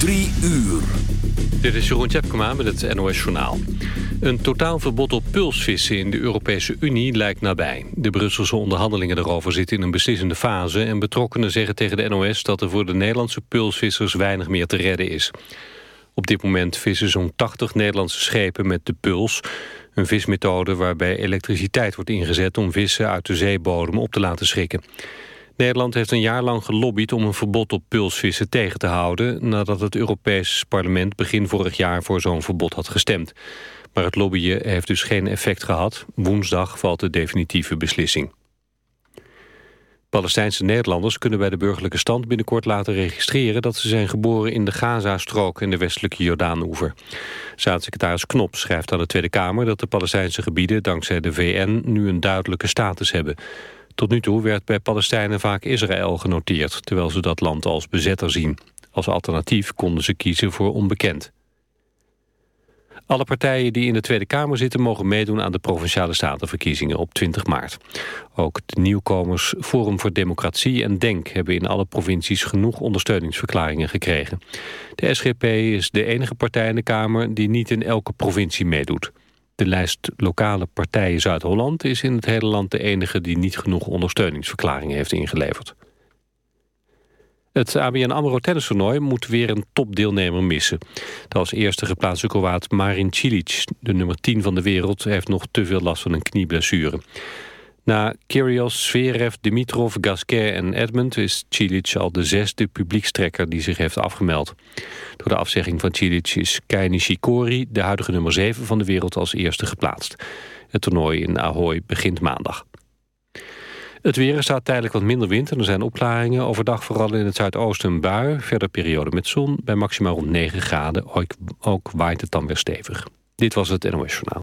Drie uur. Dit is Jeroen Tjepkema met het NOS Journaal. Een totaalverbod op pulsvissen in de Europese Unie lijkt nabij. De Brusselse onderhandelingen daarover zitten in een beslissende fase... en betrokkenen zeggen tegen de NOS dat er voor de Nederlandse pulsvissers weinig meer te redden is. Op dit moment vissen zo'n 80 Nederlandse schepen met de puls... een vismethode waarbij elektriciteit wordt ingezet om vissen uit de zeebodem op te laten schrikken. Nederland heeft een jaar lang gelobbyd om een verbod op pulsvissen tegen te houden... nadat het Europees Parlement begin vorig jaar voor zo'n verbod had gestemd. Maar het lobbyen heeft dus geen effect gehad. Woensdag valt de definitieve beslissing. Palestijnse Nederlanders kunnen bij de burgerlijke stand binnenkort laten registreren dat ze zijn geboren in de Gaza-strook in de westelijke Jordaan-oever. Staatssecretaris Knop schrijft aan de Tweede Kamer dat de Palestijnse gebieden dankzij de VN nu een duidelijke status hebben. Tot nu toe werd bij Palestijnen vaak Israël genoteerd, terwijl ze dat land als bezetter zien. Als alternatief konden ze kiezen voor onbekend. Alle partijen die in de Tweede Kamer zitten mogen meedoen aan de Provinciale Statenverkiezingen op 20 maart. Ook de nieuwkomers Forum voor Democratie en DENK hebben in alle provincies genoeg ondersteuningsverklaringen gekregen. De SGP is de enige partij in de Kamer die niet in elke provincie meedoet. De lijst lokale partijen Zuid-Holland is in het hele land de enige die niet genoeg ondersteuningsverklaringen heeft ingeleverd. Het ABN AMRO tennistoernooi moet weer een topdeelnemer missen. De als eerste geplaatste Kroaat Marin Cilic, de nummer 10 van de wereld... heeft nog te veel last van een knieblessure. Na Kyrgios, Zverev, Dimitrov, Gasquet en Edmund... is Cilic al de zesde publiekstrekker die zich heeft afgemeld. Door de afzegging van Cilic is Kei Nishikori... de huidige nummer 7 van de wereld als eerste geplaatst. Het toernooi in Ahoy begint maandag. Het weer staat tijdelijk wat minder wind en er zijn opklaringen. Overdag vooral in het zuidoosten een bui. Verder periode met zon bij maximaal rond 9 graden. Ook, waait het dan weer stevig. Dit was het NOS Journaal.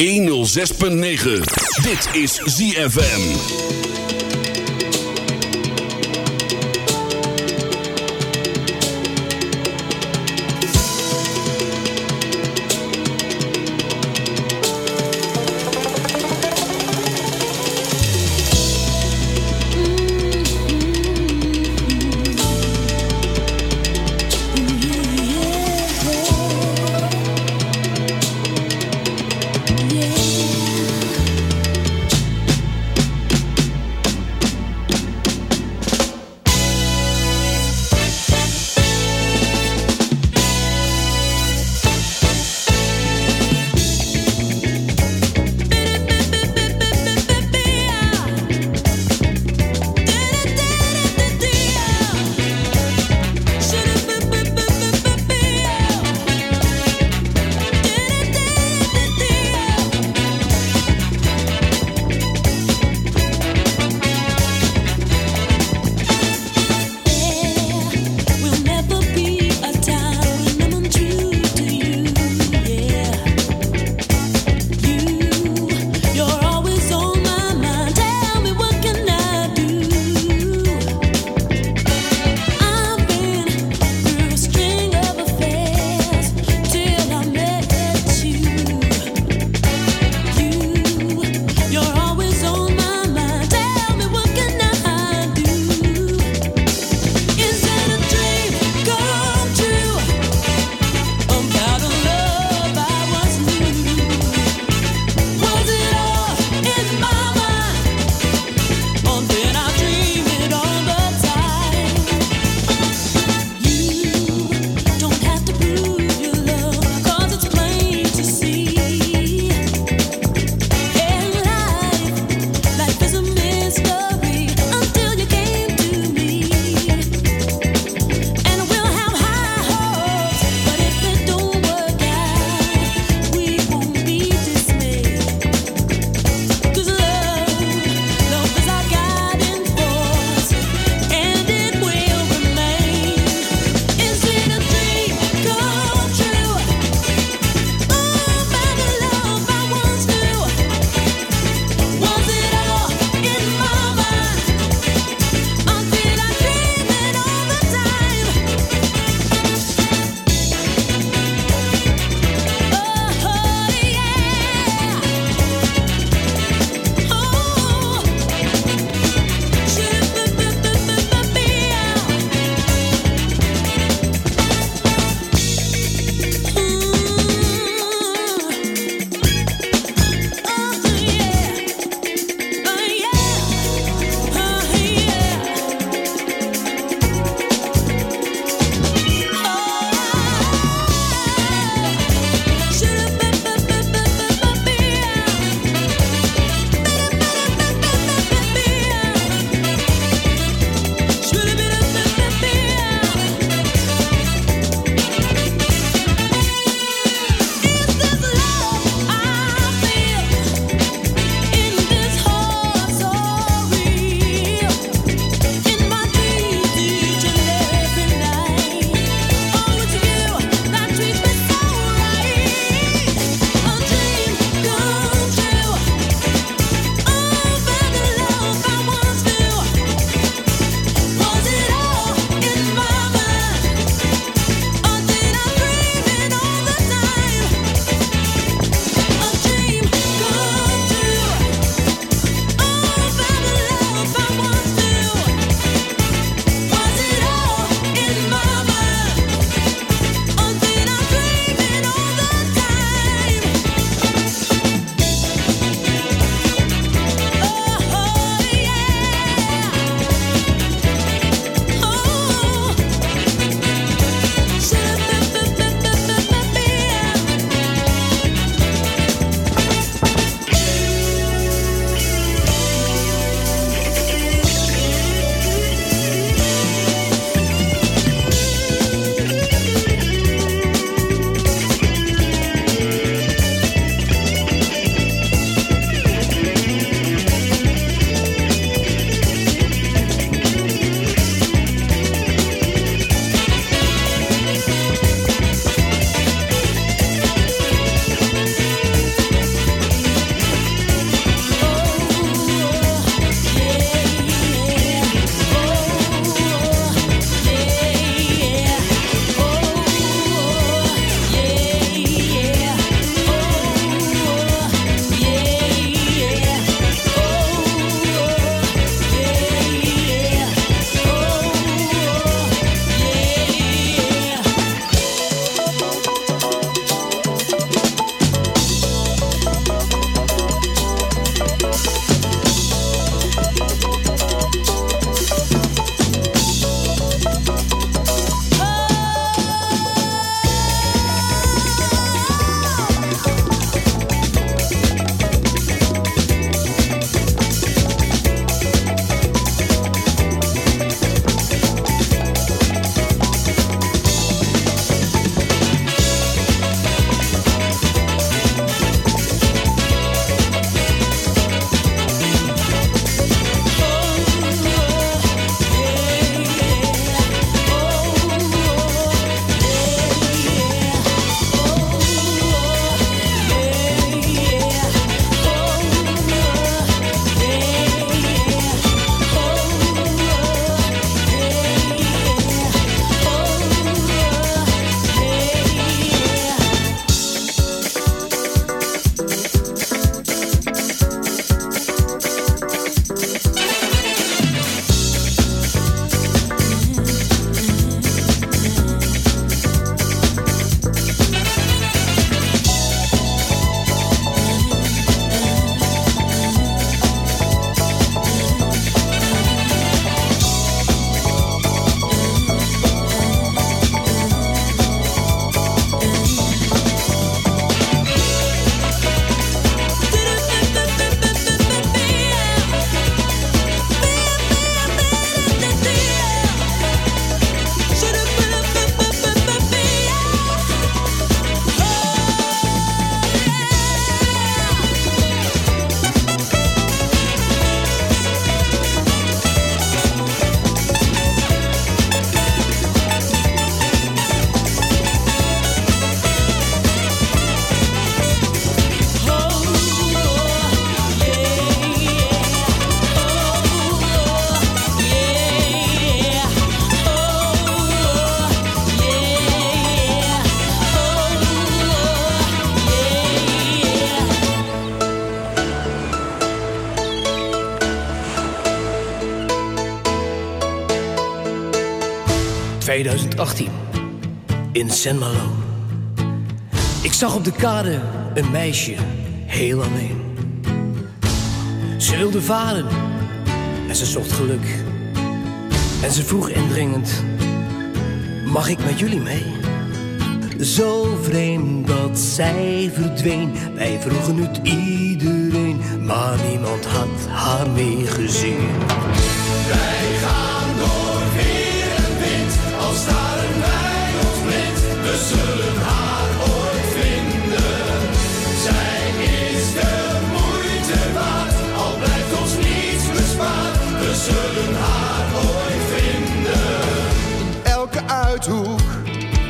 106.9. Dit is ZFM. 18 in San Malo. Ik zag op de kade een meisje heel alleen. Ze wilde varen en ze zocht geluk. En ze vroeg indringend: Mag ik met jullie mee? Zo vreemd dat zij verdween. Wij vroegen het iedereen, maar niemand had haar meegezien.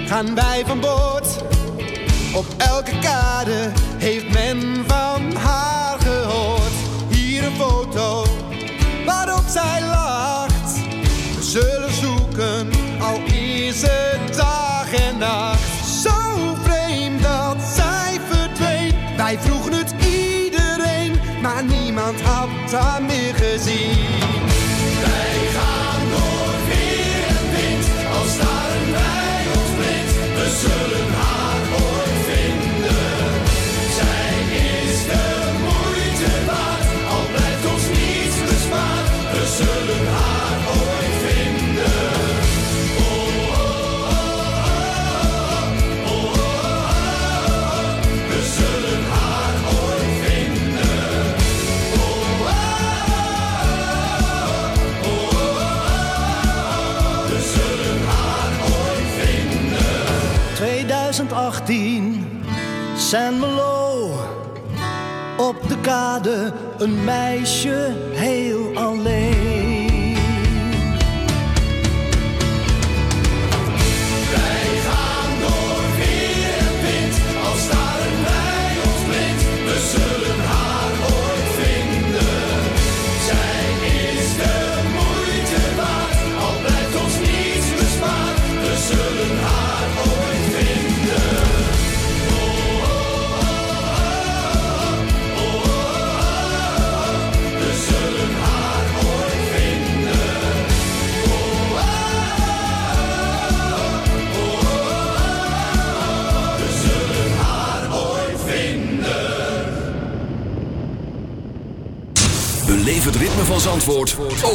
Gaan wij van boord. Op elke kade heeft men van haar gehoord. Hier een foto waarop zij lacht. We zullen zoeken, al is het dag en nacht. Zo vreemd dat zij verdween. Wij vroegen het iedereen, maar niemand had haar meer gezien.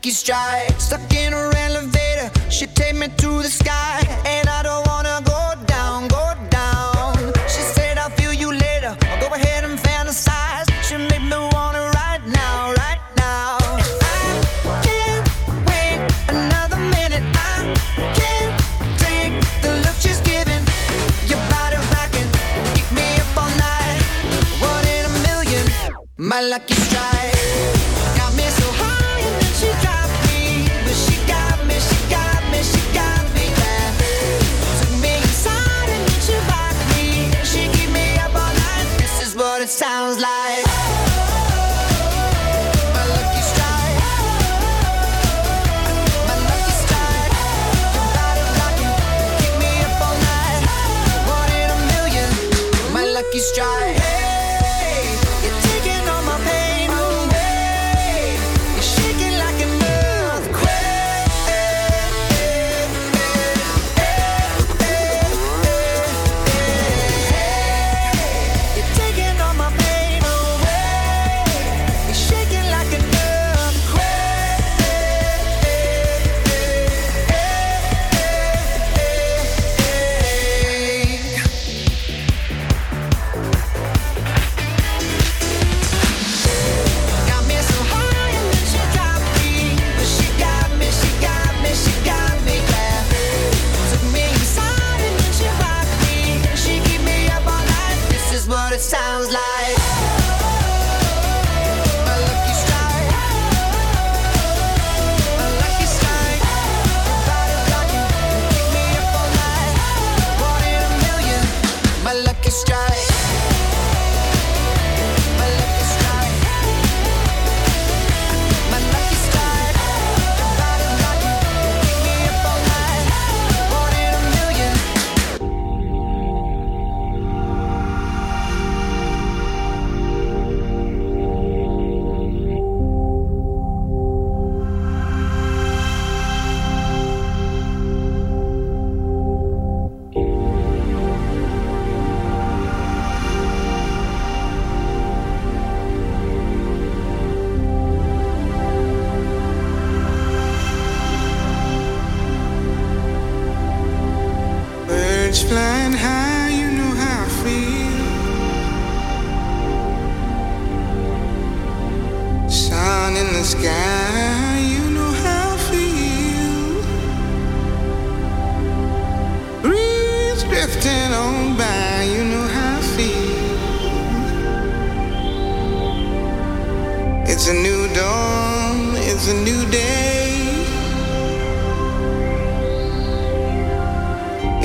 lucky strike.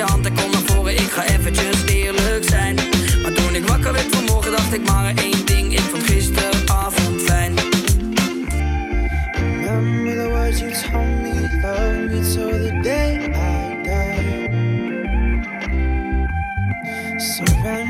je hand en kom naar voren. Ik ga eventjes eerlijk zijn. Maar toen ik wakker werd vanmorgen, dacht ik maar één ding. Ik vond gisteravond fijn. Remember the words you told me, love me till the day I die. Surrender